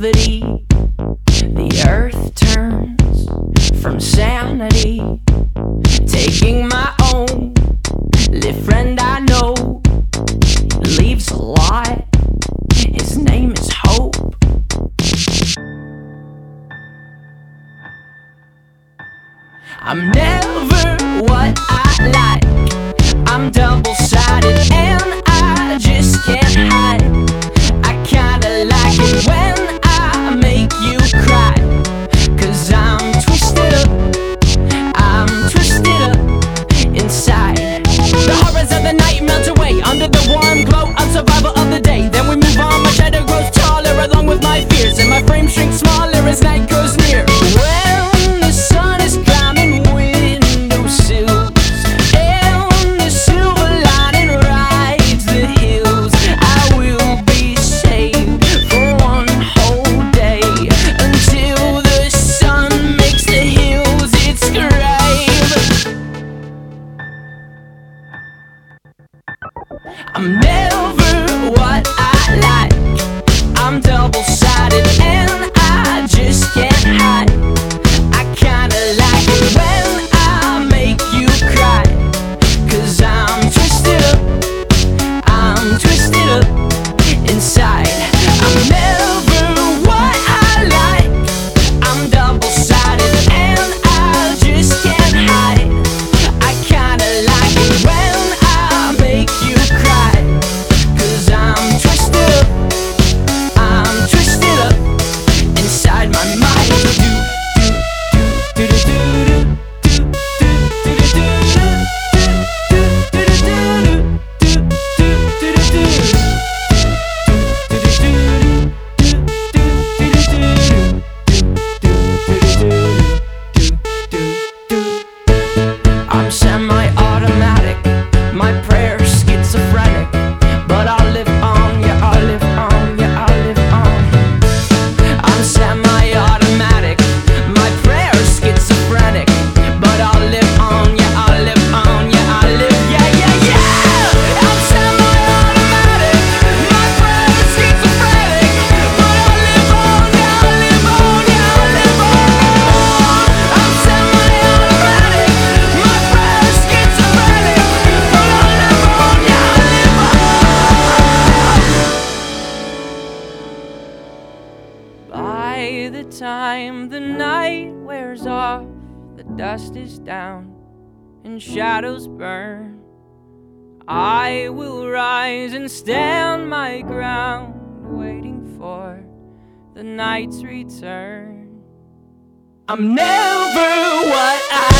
gravity. The earth turns from sanity. Taking my own little friend I know leaves a lot. His name is Hope. I'm never what I like. I'm double sided. I'm never what I time the night wears off, the dust is down and shadows burn. I will rise and stand my ground, waiting for the night's return. I'm never what I